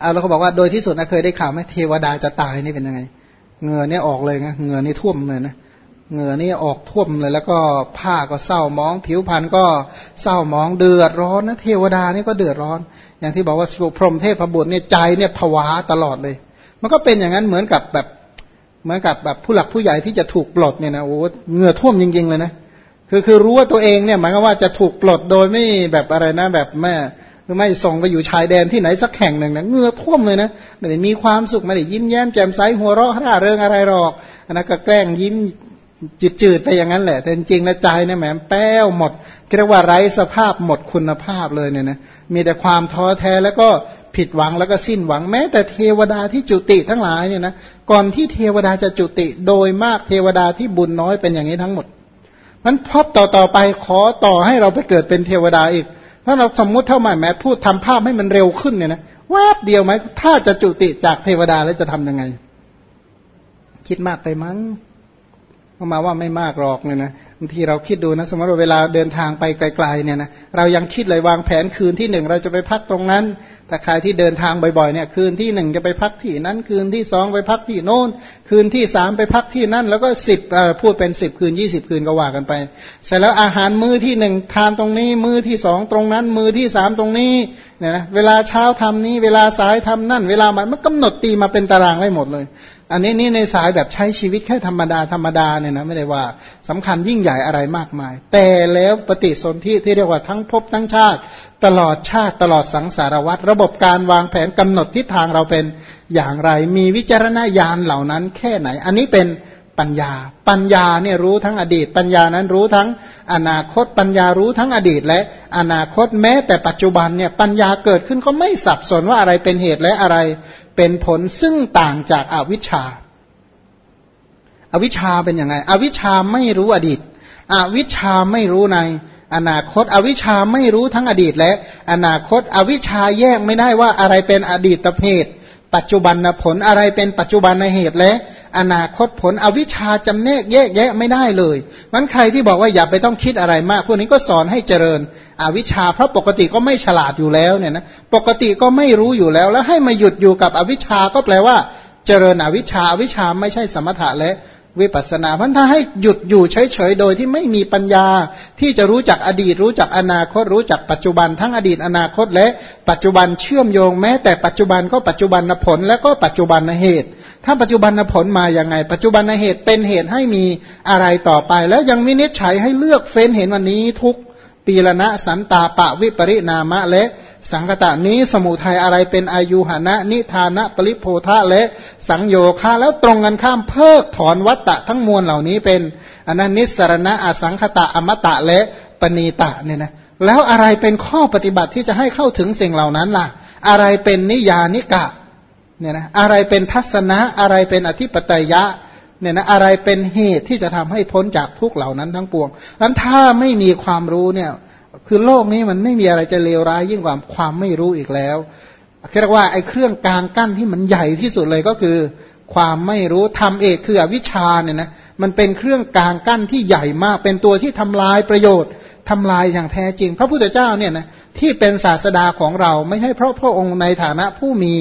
เอาแล้วเขาบอกว่าโดยที่สุดนะเคยได้ข่าวไหมเทวดาจะตายนี่เป็นยังไงเงื่อเนี่ยออกเลยนะเงื่อนี่ท่วมเลยนะเงื่อนี่ออกท่วมเลย แล้วก็ผ้าก็เศร้ามอง ผิวพรรณก็เศร้ามองเดือดร้อนนะเทวดานี่ก็เดือดร้อน อย่างที่บอกว่าพรหมเทพบุตรเนี่ยใจเนี่ยผวาตลอดเลย มันก็เป็นอย่างนั้นเหมือนกับแบบเหมือนกับแบบผู้หลักผู้ใหญ่ที่จะถูกปลดเนี่ยนะโอ้เหงื่อท่วมจริงๆเลยนะคือคือรู้ว่าตัวเองเนี่ยหมายความว่าจะถูกปลดโดยไม่แบบอะไรนะแบบแม่ หรือไม่ส่งไปอยู่ชายแดนที่ไหนสักแห่งหนึ่งนะเงื่อท่วมเลยนะไม่ได้มีความสุขไม่ได้ยิ้มแย้มแจ่มใสหัวเราะร่าเริงอะไรหรอกอันนั้นก็แกล้งยิ้มจืดๆไปอย่างนั้นแหละ แต่จริงนะใจเนี่ยแหมแป้วหมดเรียกว่าไร้สภาพหมดคุณภาพเลยเนี่ยนะมีแต่ความท้อแท้แล้วก็ผิดหวังแล้วก็สิ้นหวังแม้แต่เทวดาที่จุติทั้งหลายเนี่ยนะก่อนที่เทวดาจะจุติโดยมากเทวดาที่บุญน้อยเป็นอย่างนี้ทั้งหมดมันพบต่อต่อไปขอต่อให้เราไปเกิดเป็นเทวดาอีก ถ้าเราสมมุติเท่าไหร่แม้พูดทำภาพให้มันเร็วขึ้นเนี่ยนะแวบเดียวไหมถ้าจะจุติจากเทวดาแล้วจะทํำยังไง คิดมากไปมั้งก็มาว่าไม่มากหรอกเนี่ยนะ บางทีเราคิดดูนะสมมติว่าเวลาเดินทางไปไกลๆเนี่ยนะเรายังคิดเลยวางแผนคืนที่หนึ่งเราจะไปพักตรงนั้นถ้าใครที่เดินทางบ่อยๆเนี่ยคืนที่หนึ่งจะไปพักที่นั้น คืนที่สองไปพักที่โน้น คืนที่สามไปพักที่นั่น แล้วก็สิบพูดเป็นสิบคืนยี่สิบคืนก็ว่ากันไป เสร็จแล้วอาหารมื้อที่หนึ่งทานตรงนี้ มื้อที่สองตรงนั้น มื้อที่สามตรงนี้เนี่ยนะเวลาเช้าทำนี้ เวลาสายทำนั่น เวลามันมันกำหนดตีมาเป็นตารางไว้หมดเลย อันนี้นี่ในสายแบบใช้ชีวิตแค่ธรรมดาธรรมดาเนี่ยนะไม่ได้ว่าสำคัญยิ่งใหญ่อะไรมากมาย แต่แล้วปฏิสนธิที่เรียกว่าทั้งภพทั้งชาติ ตลอดชาติตลอดสังสารวัตรระบบการวางแผนกำหนดทิศทางเราเป็นอย่างไร มีวิจารณญาณเหล่านั้นแค่ไหน อันนี้เป็นปัญญา ปัญญาเนี่ยรู้ทั้งอดีต ปัญญานั้นรู้ทั้งอนาคต ปัญญารู้ทั้งอดีต และอนาคตแม้แต่ปัจจุบันเนี่ยปัญญาเกิดขึ้นก็ไม่สับสนว่าอะไรเป็นเหตุและอะไร เป็นผลซึ่งต่างจากอาวิชชาอาวิชชาเป็นยังไง อวิชชาไม่รู้อดีต อวิชชาไม่รู้ใน อนาคต อวิชชาไม่รู้ทั้งอดีตและ อนาคต อวิชชาแยกไม่ได้ว่าอะไรเป็นอดีตเหตุปัจจุบันผลอะไรเป็นปัจจุบันในเหตุและ อนาคตผลอวิชชาจำแนกแยกแยะไม่ได้เลยมันใครที่บอกว่าอย่าไปต้องคิดอะไรมาก พวกนี้ก็สอนให้เจริญ อวิชชาเพราะปกติก็ไม่ฉลาดอยู่แล้วเนี่ยนะปกติก็ไม่รู้อยู่แล้ว แล้วให้มาหยุดอยู่กับอวิชชาก็แปลว่า เจริญอวิชชาอวิชชาไม่ใช่สมถะและวิปัสนาพันถ้าให้หยุดอยู่เฉยๆ โดยที่ไม่มีปัญญา ที่จะรู้จักอดีต รู้จักอนาคต รู้จักปัจจุบันทั้งอดีตอนาคต และปัจจุบันเชื่อมโยงแม้แต่ปัจจุบันก็ปัจจุบันผลและก็ปัจจุบันเหตุ ถ้าปัจจุบันผลมาอย่างไง ปัจจุบันเหตุเป็นเหตุให้มีอะไรต่อไป แล้วยังมินิจฉัยให้เลือกเฟ้นเห็นวันนี้ทุกปีละนะสันตาปะวิปริณามะและสังกตะนี้สมุทัยอะไรเป็นอายุหนะนิทานะปริโพธาและสังโยคาแล้วตรงกันข้ามเพิกถอนวัตตะทั้งมวลเหล่านี้เป็นอนันนิสรณะอสังคตะอมตะและปณีตะเนี่ยนะแล้วอะไรเป็นข้อปฏิบัติที่จะให้เข้าถึงสิ่งเหล่านั้นล่ะ อะไรเป็นนิยานิกะ เนี่ยนะอะไรเป็นทัศนะอะไรเป็นอธิปไตยะเนี่ยนะอะไรเป็นเหตุที่จะทำให้พ้นจากทุกเหล่านั้นทั้งปวงนั้นถ้าไม่มีความรู้เนี่ย คือโลกนี้มันไม่มีอะไรจะเลวร้ายยิ่งกว่าความไม่รู้อีกแล้วเรียกว่าไอ้เครื่องกลางกั้นที่มันใหญ่ที่สุดเลยก็คือ ความไม่รู้ทำเอกคืออวิชชาเนี่ยนะมันเป็นเครื่องกลางกั้นที่ใหญ่มาก เป็นตัวที่ทำลายประโยชน์ทำลายอย่างแท้จริง พระพุทธเจ้าเนี่ยนะที่เป็นศาสดาของเราไม่ใช่เพราะพระองค์ในฐานะผู้มี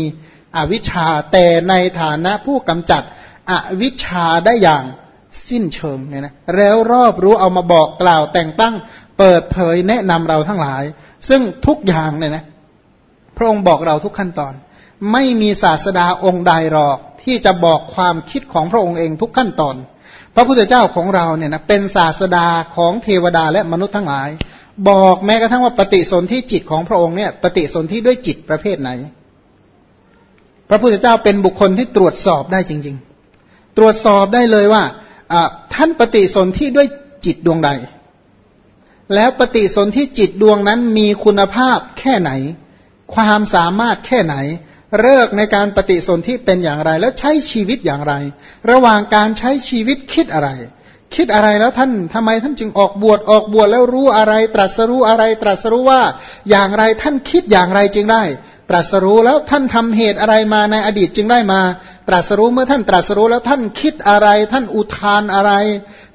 อวิชชาแต่ในฐานะผู้กำจัดอวิชชาได้อย่างสิ้นเชิงเนี่ยนะแล้วรอบรู้เอามาบอกกล่าวแต่งตั้ง เปิดเผยแนะนำเราทั้งหลาย ซึ่งทุกอย่างเนี่ยนะพระองค์บอกเราทุกขั้นตอน ไม่มีศาสดาองค์ใดหรอกที่จะบอกความคิดของพระองค์เองทุกขั้นตอน พระพุทธเจ้าของเราเนี่ยนะเป็นศาสดาของเทวดาและมนุษย์ทั้งหลาย บอกแม้กระทั่งว่าปฏิสนธิจิตของพระองค์เนี่ยปฏิสนธิด้วยจิตประเภทไหน พระพุทธเจ้าเป็นบุคคลที่ตรวจสอบได้จริง ๆ ตรวจสอบได้เลยว่าท่านปฏิสนธิด้วยจิตดวงใด แล้วปฏิสนธิจิตดวงนั้นมีคุณภาพแค่ไหน ความสามารถแค่ไหนเลิกในการปฏิสนธิเป็นอย่างไร แล้วใช้ชีวิตอย่างไร ระหว่างการใช้ชีวิตคิดอะไร คิดอะไรแล้วท่านทำไมท่านจึงออกบวชออกบวชแล้วรู้อะไร ตรัสรู้อะไร ตรัสรู้ว่าอย่างไรท่านคิดอย่างไรจึงได้ ตรัสรู้แล้วท่านทำเหตุอะไรมาในอดีตจึงได้มา ตรัสรู้เมื่อท่านตรัสรู้แล้วท่านคิดอะไร ท่านอุทานอะไร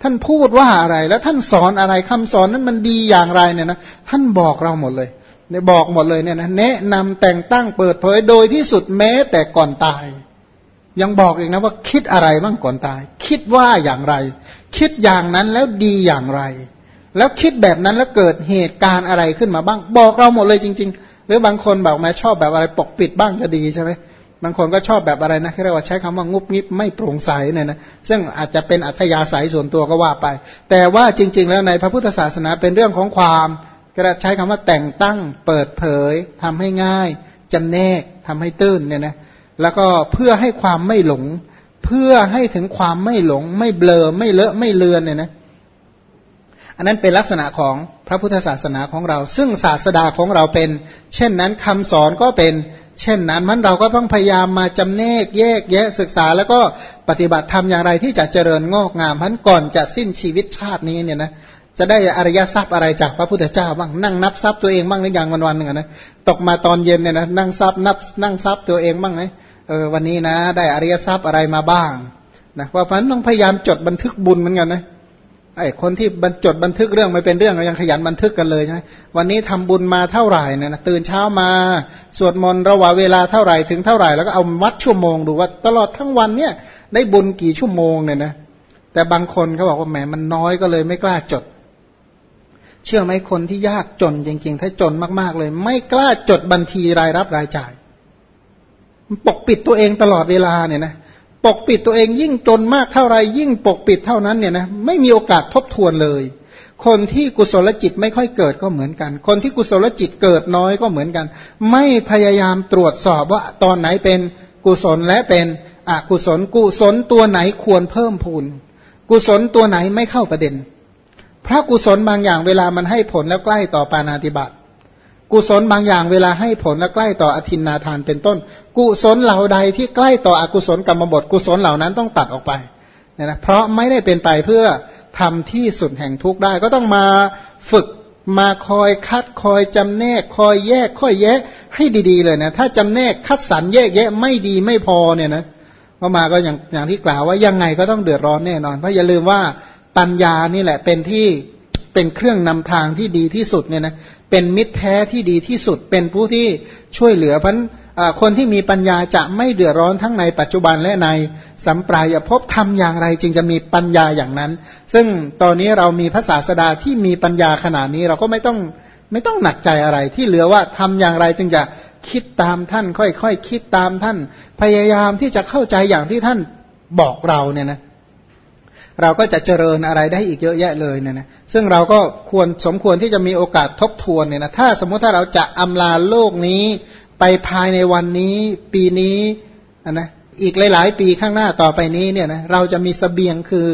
ท่านพูดว่าอะไร แล้วท่านสอนอะไรคำสอนนั้นมันดีอย่างไรเนี่ยนะท่านบอกเราหมดเลยเนี่ยบอกหมดเลยเนี่ยนะแนะนำแต่งตั้งเปิดเผยโดยที่สุดแม้แต่ก่อนตาย ยังบอกอีกนะว่าคิดอะไรบ้างก่อนตาย คิดว่าอย่างไร คิดอย่างนั้นแล้วดีอย่างไร แล้วคิดแบบนั้นแล้วเกิดเหตุการณ์อะไรขึ้นมาบ้าง บอกเราหมดเลยจริง ๆ รือบางคนบอกแมาชอบแบบอะไรปกปิดบ้างก็ดีใช่ไหมบางคนก็ชอบแบบอะไรนะเรียกว่าใช้คำว่างุบงิบไม่โปร่งใสเนี่ยนะซึ่งอาจจะเป็นอัธยาศัยส่วนตัวก็ว่าไป แต่ว่าจริง ๆ แล้วในพระพุทธศาสนาเป็นเรื่องของความก็ใช้คำว่าแต่งตั้งเปิดเผยทำให้ง่ายจำแนกทำให้ตื้นเนี่ยนะแล้วก็เพื่อให้ความไม่หลง เพื่อให้ถึงความไม่หลง ไม่เบลอไม่เลอะไม่เลือนเนี่ยนะ อันนั้นเป็นลักษณะของพระพุทธศาสนาของเรา ซึ่งศาสดาของเราเป็น เช่นนั้นคำสอนก็เป็น เช่นนั้นมันเราก็ต้องพยายามมาจำแนกแยกแยะศึกษา แล้วก็ปฏิบัติทำอย่างไรที่จะเจริญงอกงามพันก่อนจะสิ้นชีวิตชาตินี้เนี่ยนะจะได้อริยทรัพย์อะไรจากพระพุทธเจ้าบ้างนั่งนับทรัพย์ตัวเองบ้างหรือยังวันวันหนึ่งนะตกมาตอนเย็นเนี่ยนะนั่งทรัพย์นับนั่งทรัพย์ตัวเองบ้างไหมเออวันนี้นะ ได้อริยทรัพย์อะไรมาบ้างนะเพราะฉะนั้นต้องพยายามจดบันทึกบุญเหมือนกันนะ ไอ้คนที่บรรจดบันทึกเรื่องไม่เป็นเรื่องยังขยันบันทึกกันเลยใช่ไหมวันนี้ทำบุญมาเท่าไหร่เนี่ยนะตื่นเช้ามาสวดมนต์ระหว่างเวลาเท่าไหร่ถึงเท่าไหร่แล้วก็เอาวัดชั่วโมงดูว่าตลอดทั้งวันเนี่ยได้บุญกี่ชั่วโมงเนี่ยนะแต่บางคนเขาบอกว่าแหมมันน้อยก็เลยไม่กล้าจด เชื่อไหมคนที่ยากจนจริง ๆ ถ้าจนมากๆเลย ไม่กล้าจดบัญชีรายรับรายจ่าย ปกปิดตัวเองตลอดเวลาเนี่ยนะ ปกปิดตัวเองยิ่งจนมากเท่าไรยิ่งปกปิดเท่านั้นเนี่ยนะไม่มีโอกาสทบทวนเลย คนที่กุศลจิตไม่ค่อยเกิดก็เหมือนกัน คนที่กุศลจิตเกิดน้อยก็เหมือนกัน ไม่พยายามตรวจสอบว่าตอนไหนเป็นกุศลและเป็นอกุศลกุศลตัวไหนควรเพิ่มพูน กุศลตัวไหนไม่เข้าประเด็น พระกุศลบางอย่างเวลามันให้ผลแล้วใกล้ต่อปานาติบาต กุศลบางอย่างเวลาให้ผลและใกล้ต่ออธินนาทานเป็นต้น กุศลเหล่าใดที่ใกล้ต่ออกุศลกรรมบทกุศลเหล่านั้นต้องตัดออกไปเนี่ยนะเพราะไม่ได้เป็นไปเพื่อทำที่สุดแห่งทุกข์ได้ ก็ต้องมาฝึกมาคอยคัดคอยจำแนก คอยแยกค่อยแยกให้ดีๆเลยนะ ถ้าจำแนกคัดสรรแยกแยะไม่ดีไม่พอเนี่ยนะก็มาก็อย่างอย่างที่กล่าวว่ายังไงก็ต้องเดือดร้อนแน่นอนเพราะอย่าลืมว่าปัญญานี่แหละเป็นที่ เป็นเครื่องนำทางที่ดีที่สุดเนี่ยนะเป็นมิตรแท้ที่ดีที่สุด เป็นผู้ที่ช่วยเหลือพันคนที่มีปัญญาจะไม่เดือดร้อนทั้งในปัจจุบันและในสัมปรายภพทำอย่างไรจึงจะมีปัญญาอย่างนั้น ซึ่งตอนนี้เรามีภาษาสดาที่มีปัญญาขนาดนี้เราก็ไม่ต้องไม่ต้องหนักใจอะไร ที่เหลือว่าทำอย่างไรจึงจะคิดตามท่าน ค่อยๆคคิดตามท่าน พยายามที่จะเข้าใจอย่างที่ท่านบอกเราเนี่ยนะ เราก็จะเจริญอะไรได้อีกเยอะแยะเลยเนี่ยนะซึ่งเราก็ควรสมควรที่จะมีโอกาสทบทวนเนี่ยนะถ้าสมมติถ้าเราจะอำลาโลกนี้ไปภายในวันนี้ ปีนี้นะอีกหลาย ๆ ปีข้างหน้าต่อไปนี้เนี่ยนะเราจะมีสเสบียงคือ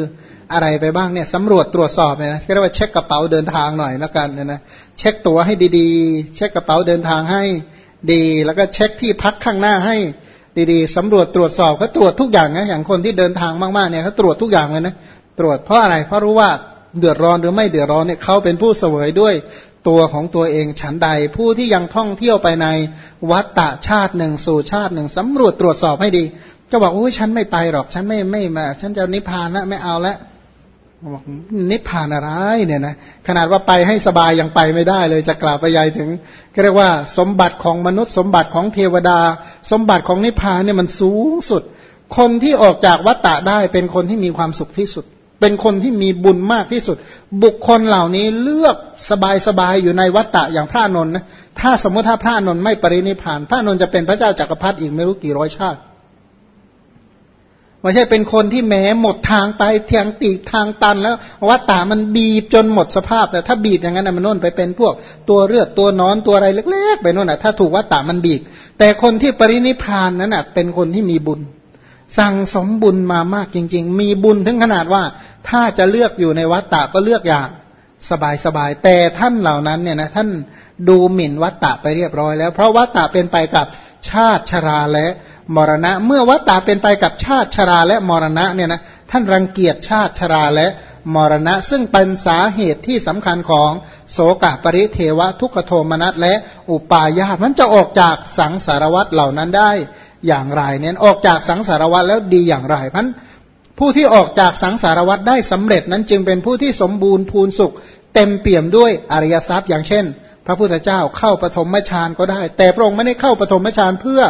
อะไรไปบ้างเนี่ยสำรวจตรวจสอบเนี่ยนะเรียกว่าเช็คกระเป๋าเดินทางหน่อยแล้วกันเนี่ยนะเช็คตั๋วให้ดีๆ เช็คกระเป๋าเดินทางให้ดี แล้วก็เช็คที่พักข้างหน้าให้ดีๆสำรวจตรวจสอบเขาตรวจทุกอย่างนะอย่างคนที่เดินทางมากๆเนี่ยเขาตรวจทุกอย่างเลยนะ ตรวจเพราะอะไรเพราะรู้ว่าเดือดร้อนหรือไม่เดือดร้อนเนี่ยเขาเป็นผู้เสวยด้วยตัวของตัวเองฉันใด ผู้ที่ยังท่องเที่ยวไปในวัฏฏะชาติหนึ่งสู่ชาติหนึ่งสำรวจตรวจสอบให้ดี ก็บอกโอ้ยฉันไม่ไปหรอกฉันไม่ไม่มาฉันจะนิพพานแล้วไม่เอาแล้วบอกนิพพานอะไรเนี่ยนะขนาดว่าไปให้สบายยังไปไม่ได้เลยจะกล่าวไปใหญ่ถึงก็เรียกว่าสมบัติของมนุษย์ สมบัติของเทวดา สมบัติของนิพพานเนี่ยมันสูงสุด คนที่ออกจากวัฏฏะได้เป็นคนที่มีความสุขที่สุด เป็นคนที่มีบุญมากที่สุด บุคคลเหล่านี้เลือกสบายๆอยู่ในวัฏฏะอย่างพระนนท์นะถ้าสมมติถ้าพระนนท์ไม่ปรินิพาน พระนนท์จะเป็นพระเจ้าจากักรพรรดิอีกไม่รู้กี่ร้อยชาติไม่ใช่เป็นคนที่แม้หมดทางไปเทียงตีทางตันแล้ววัฏฏะมันบีบจนหมดสภาพแต่ถ้าบีบอย่างนั้นมันน่นไปเป็นพวก ตัวเลือดตัวนอนตัวอะไรเล็ก ๆ ไปโน่นน่ะถ้าถูกวัฏฏะมันบีบแต่คนที่ปรินิพานนั้นน่ะ เป็นคนที่มีบุญ สั่งสมบุญมามากจริง ๆ มีบุญถึงขนาดว่า ถ้าจะเลือกอยู่ในวัฏฏะก็เลือกอย่างสบายๆแต่ท่านเหล่านั้นเนี่ยนะท่านดูหมิ่นวัฏฏะไปเรียบร้อยแล้ว เพราะวัฏฏะเป็นไปกับชาติชราและมรณะ เมื่อวัฏฏะเป็นไปกับชาติชราและมรณะเนี่ยนะท่านรังเกียจชาติชราและมรณะ ซึ่งเป็นสาเหตุที่สำคัญของโสกะปริเทวะทุกขโทมนัสและอุปาญาตมันจะออกจากสังสารวัตเหล่านั้นได้ อย่างไรเนี่ยออกจากสังสารวัฏแล้วดีอย่างไรพันผู้ที่ออกจากสังสารวัฏได้สำเร็จนั้นจึงเป็นผู้ที่สมบูรณ์พูนสุข เต็มเปี่ยมด้วยอริยทรัพย์อย่างเช่น พระพุทธเจ้าเข้าปฐมฌานก็ได้ แต่พระองค์ไม่ได้เข้าปฐมฌานเพื่อ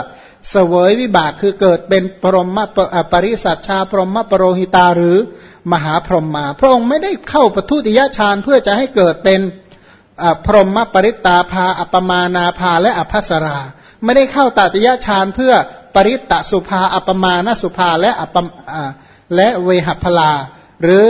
เสวยวิบากคือเกิดเป็นปรมปริสัชชา พรหมปรหิตาหรือมหาพรหมมา พระองค์ไม่ได้เข้าปทุติยฌานเพื่อจะให้เกิดเป็นพรหมปริตาภา อัปมานาภาและอภัสรา ไม่ได้เข้าตติยฌานเพื่อ ปริตตสุภา อัปมาณสุภาและอัปและเวหพลา หรือ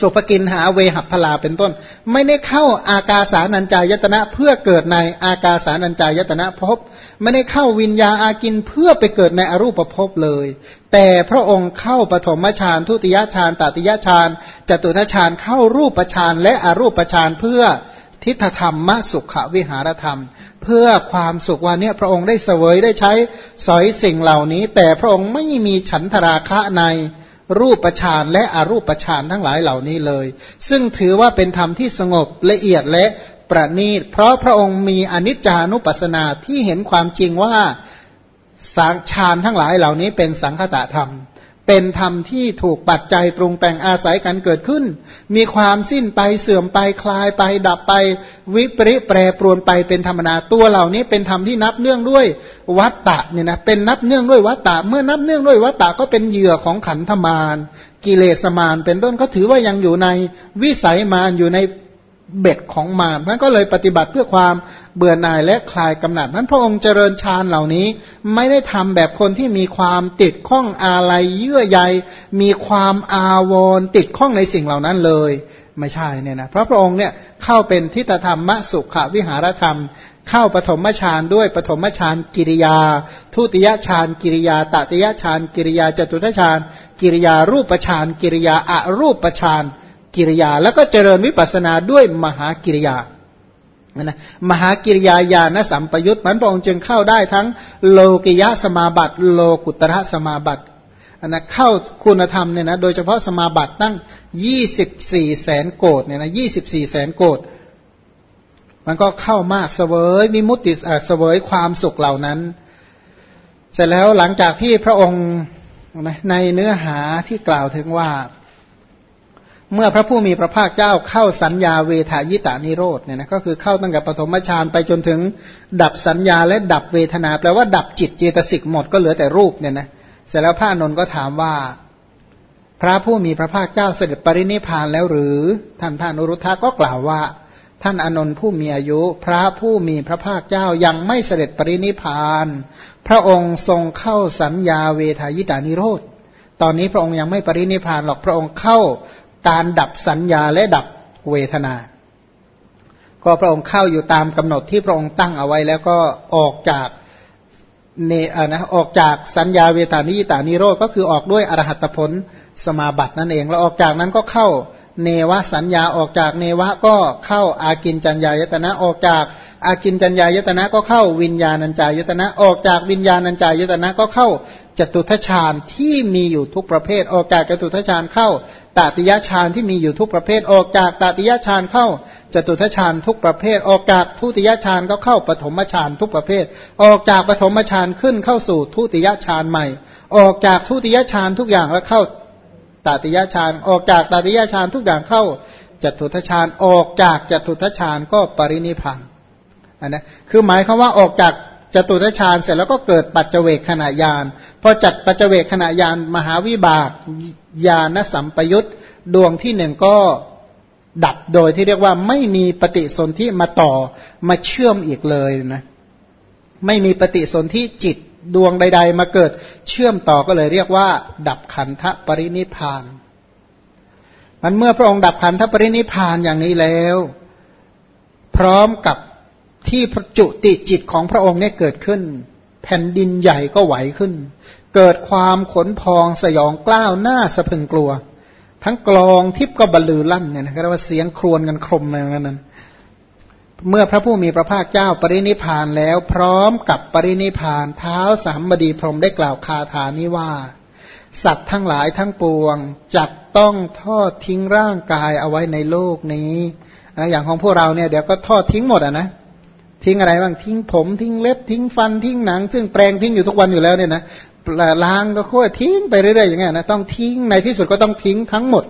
สุภกินหาเวหัพลาเป็นต้น ไม่ได้เข้าอากาสานัญจายตนะเพื่อเกิดในอากาสานัญจายตนะภพไม่ได้เข้าวิญญาอากินเพื่อไปเกิดในอรูปภพเลย แต่พระองค์เข้าปฐมฌานทุติยฌานตติยฌานจตุทฌานเข้ารูปฌานและอรูปฌานเพื่อทิฏฐธรรมมสุขวิหารธรรม พื่อความสุขวันนี้พระองค์ได้เสวยได้ใช้สอยสิ่งเหล่านี้ แต่พระองค์ไม่มีฉันทราคะในรูปฌานและอรูปฌานทั้งหลายเหล่านี้เลย ซึ่งถือว่าเป็นธรรมที่สงบละเอียดและประณีต เพราะพระองค์มีอนิจจานุปัสสนาที่เห็นความจริงว่าสังฌานทั้งหลายเหล่านี้เป็นสังคตะธรรม เป็นธรรมที่ถูกปัจจัยปรุงแต่งอาศัยกันเกิดขึ้น มีความสิ้นไปเสื่อมไปคลายไป ดับไป วิปริแปรปรวนไปเป็นธรรมนาตัวเหล่านี้เป็นธรรมที่นับเนื่องด้วยวัตตะเนี่ยนะเป็นนับเนื่องด้วยวัตตะ เมื่อนับเนื่องด้วยวัตตะก็เป็นเหยื่อของขันธมารกิเลสมารเป็นต้นก็ถือว่ายังอยู่ในวิสัยมารอยู่ใน เบ็ดของมารนั้นก็เลยปฏิบัติเพื่อความเบื่อหน่ายและคลายกำหนัดนั้นพระองค์เจริญฌานเหล่านี้ ไม่ได้ทำแบบคนที่มีความติดข้องอะไรเยื่อใยมีความอาวรติดข้องในสิ่งเหล่านั้นเลย ไม่ใช่เนี่ยนะเพราะพระองค์เนี่ยเข้าเป็นทิฏฐธรรมมสุขวิหารธรรม เข้าปฐมฌานด้วยปฐมฌานกิริยา ทุติยฌานกิริยาตติยฌานกิริยาจตุตฌานกิริยารูปฌานกิริยาอารูปฌาน กิริยา แล้วก็เจริญวิปัสนาด้วยมหากิริยานะมหากิริยาญาณสัมปยุตมันพระองค์จึงเข้าได้ทั้งโลกิยะสมาบัติ โลกุตระสมาบัตินะเข้าคุณธรรมเนี่ยนะโดยเฉพาะสมาบัติตั้งยี่สิบสี่แสนโกดเนี่ยนะยี่สิบสี่แสนโกดมันก็เข้ามากเสวยมิมุติเสวยความสุขเหล่านั้น เสร็จแล้วหลังจากที่พระองค์ในเนื้อหาที่กล่าวถึงว่า เมื่อพระผู้มีพระภาคเจ้าเข้าสัญญาเวทายตานิโรธเนี่ยนะก็คือเข้าตั้งแต่ปฐมฌานไปจนถึงดับสัญญาและดับเวทนาแปลว่าดับจิตเจตสิกหมดก็เหลือแต่รูปเนี่ยนะเสร็จแล้วพระนนท์ก็ถามว่า พระผู้มีพระภาคเจ้าเสด็จปรินิพานแล้วหรือท่านพระนุรุทธะก็กล่าวว่า ท่านอนนท์ผู้มีอายุ พระผู้มีพระภาคเจ้ายังไม่เสด็จปรินิพาน พระองค์ทรงเข้าสัญญาเวทายตานิโรธตอนนี้พระองค์ยังไม่ปรินิพานหรอกพระองค์เข้า การดับสัญญาและดับเวทนา ก็พระองค์เข้าอยู่ตามกำหนดที่พระองค์ตั้งเอาไว้แล้วก็ออกจากเนอนะออกจากสัญญาเวทานิยตานิโรธก็คือออกด้วยอรหัตผลสมาบัตินั่นเอง แล้วออกจากนั้นก็เข้าเนวสัญญาออกจากเนวะก็เข้าอากินจัญญายตนะออกจากอากินจัญญายตนะก็เข้าวิญญาณัญจายตนะ ออกจากวิญญาณัญจายตนะก็เข้าจตุทชาญที่มีอยู่ทุกประเภท ออกจากจตุทชาญเข้า ตติยฌานที่มีอยู่ทุกประเภทออกจากตติยฌานเข้าจตุทชาญทุกประเภท ออกจากทุติยฌานก็เข้าปฐมฌานทุกประเภท ออกจากปฐมฌานขึ้นเข้าสู่ทุติยฌานใหม่ ออกจากทุติยฌานทุกอย่างแล้วเข้าตติยฌานออกจากตติยฌานทุกอย่างเข้าจตุทชาญออกจากจตุทชาญก็ปรินิพานอันนะคือหมายคำว่าออกจาก จตุทชาญเสร็จแล้วก็เกิดปัจเจเวกขณะยานพอจัดปัจเจเวกขณะยานมหาวิบากญาณสัมปยุตดวงที่หนึ่งก็ดับโดยที่เรียกว่าไม่มีปฏิสนธิมาต่อมาเชื่อมอีกเลยนะไม่มีปฏิสนธิจิตดวงใด ๆ มาเกิดเชื่อมต่อก็เลยเรียกว่า ดับขันธปรินิพานมันเมื่อพระองค์ดับขันธปรินิพานอย่างนี้แล้ว พร้อมกับ ที่จุติจิตของพระองค์เนี่ยเกิดขึ้น แผ่นดินใหญ่ก็ไหวขึ้น เกิดความขนพองสยองกล้าวหน้าสะพึงกลัว ทั้งกลองทิพก็บรรลือลั่นเนี่ยนะครับว่าเสียงครวญกันครมอย่างนั้น เมื่อพระผู้มีพระภาคเจ้าปรินิพานแล้วพร้อมกับปรินิพานเท้าสามบดีพรมได้กล่าวคาถานี้ว่า สัตว์ทั้งหลายทั้งปวงจักต้องทอดทิ้งร่างกายเอาไว้ในโลกนี้อย่างของพวกเราเนี่ยเดี๋ยวก็ทอดทิ้งหมดอะนะ ทิ้งอะไรบ้างทิ้งผมทิ้งเล็บทิ้งฟันทิ้งหนัง ซึ่งแปรงทิ้งอยู่ทุกวันอยู่แล้วเนี่ยนะล้างก็ค่อยทิ้งไปเรื่อยๆอย่างเงี้ยนะต้องทิ้งในที่สุดก็ต้องทิ้งทั้งหมด